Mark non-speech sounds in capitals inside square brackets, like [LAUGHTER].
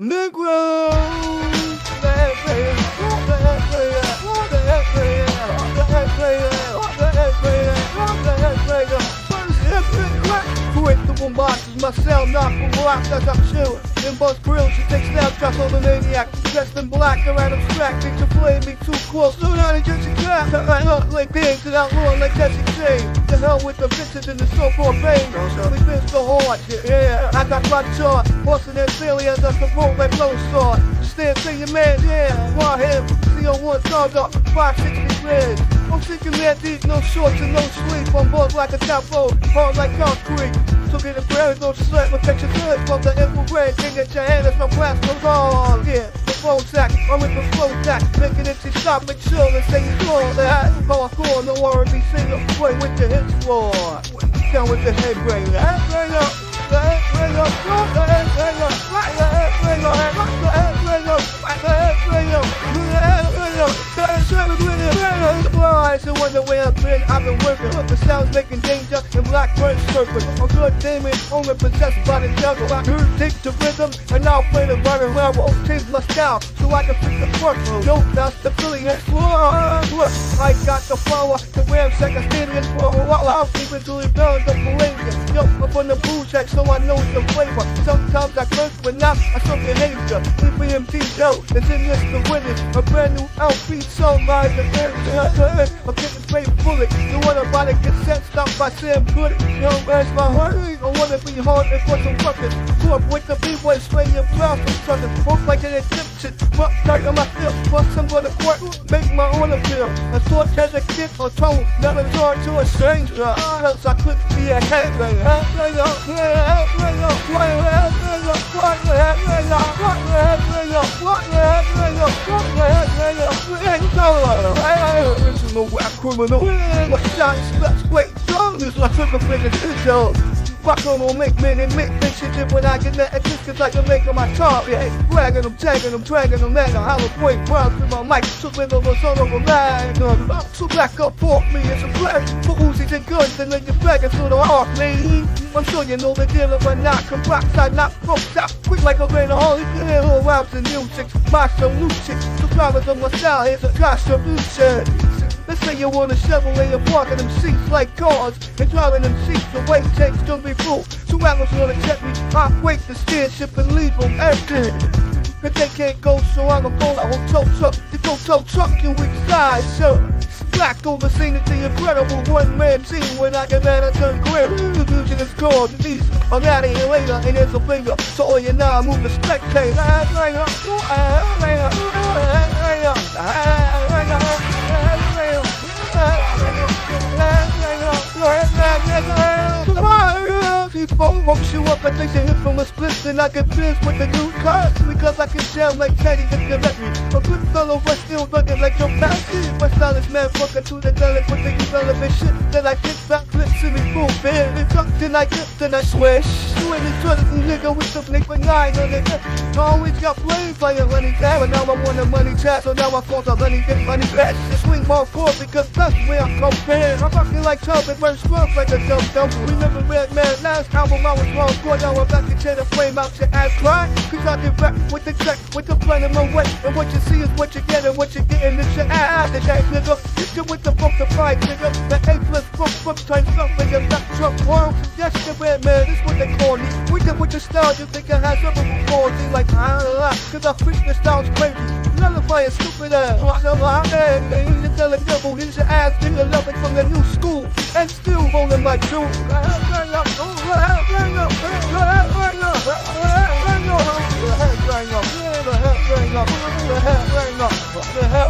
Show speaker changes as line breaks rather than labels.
Negro. To bombast myself, not from black as I'm chillin'. In both grills, she takes snapshots on the maniac. Dressed in black, around abstract, think to play me too close. So now they just a clap. I look like things and outlaw like Jesse James. The hell with the bitches and the so-called fame. We been the hard, yeah. I got my Boston and Philly as I support like Lone Star. Stand to your man, yeah. Want him, see on one thug up, 560 red. I'm thinking that deep, no shorts and no sleep. On board like a top road, hard like concrete. So get a brand, no sweat, protect your good from the infrared. King hand as my blast goes on. Yeah, the phone sack, I'm with the flow sack. Making it to stop and chill and say you all that. How I call, no R&B singer, play with the hits floor. Down with the head bang. Head bang up, the head bang up, the head bang up, the head bang up, the head bang up, the head bang up, the head bang up, the I still wonder where I've been, I've been working. Look, the sounds making danger and black birds surfing. A good demon, only possessed by the devil. I heard take the rhythm and now play the running around with old change my style so I can fix the front. Yo, that's the feeling that's Look, I got the power to wear second stadium for a while. I'm keeping to the balance of Malaysia. Yo, up on the blue check so I know the flavor. Sometimes I curse, but now I show behavior. EBMT yo, it's in this the winners. A brand new outfit, so the earth. [LAUGHS] I'm getting straight bullet. You wanna buy the cassette, stop by Sam Good. Yo, that's my heart. I wanna be hard and for some up with the B-boy, straight your blouse from suckers. Both like an Egyptian. Fuck, tight on my feel. Plus, I'm gonna court, make my own appeal. I thought as a kid or told, never talk to a stranger. Else I could be a headbanger, criminal. My shot is great. This I took a figure to show. Fuck on, don't make men admit this shit when I get that assist cause I make on my top, yeah. Bragging them, tagging them, dragging them, man. I hollow point, brown through my mic, took with over son of a man. Uh, so back up off me, it's a flag for Uzis and guns, and then you're flagging through the off me. I'm sure you know the deal of a knock, come backside, knock, broke top, quick like a rain of holy hell, raps and music, my solution. The flowers of my style, here's a God solution. Let's say you want a Chevrolet and parking them seats like cars and driving them seats the weight takes to be full. Two hours gonna check me, I wait the steer ship and leave them empty. If they can't go, so I'm gonna go I will tow truck, the tow tow truck you which side, sir. Black over scene it's the incredible one man team when I get mad I turn grim. The music is called these I'm out of here later and there's a finger. So all you now move the spectator. Phone hooks you up and thinks you hit from a split Then I can finish with the new car Because I can jam like Teddy the record A good fellow but still looking like your past My style is man fucking to the delic with the irrelevant shit Then I kick back flips in me. Full bed It's up then I get then I swish. You ain't a nigga with the blink with nine on it Always got flame fire running down But now I want the money chat So now I fall to money get money back. The swing more forward because that's where I come from I'm fucking like Trump and burn scrub like a dumb dump Remember Redman last album I was wrong Boy now I'm back to tear the flame out your ass cry Cause I get back with the check with the plan in my way. And what you see is what you get and what you getting is your ass The jack nigga. You can with the bump the fight nigga. The A plus book book time stuff and you're not Trump world Yes the Redman this what they call me. We did with the style you think I had something before. See like I don't know Cause I freak the style's crazy. Nullify a stupid ass Watch out my head And you tell a devil he's your ass nigga love it from the new school. And still rolling my the heck, the heck,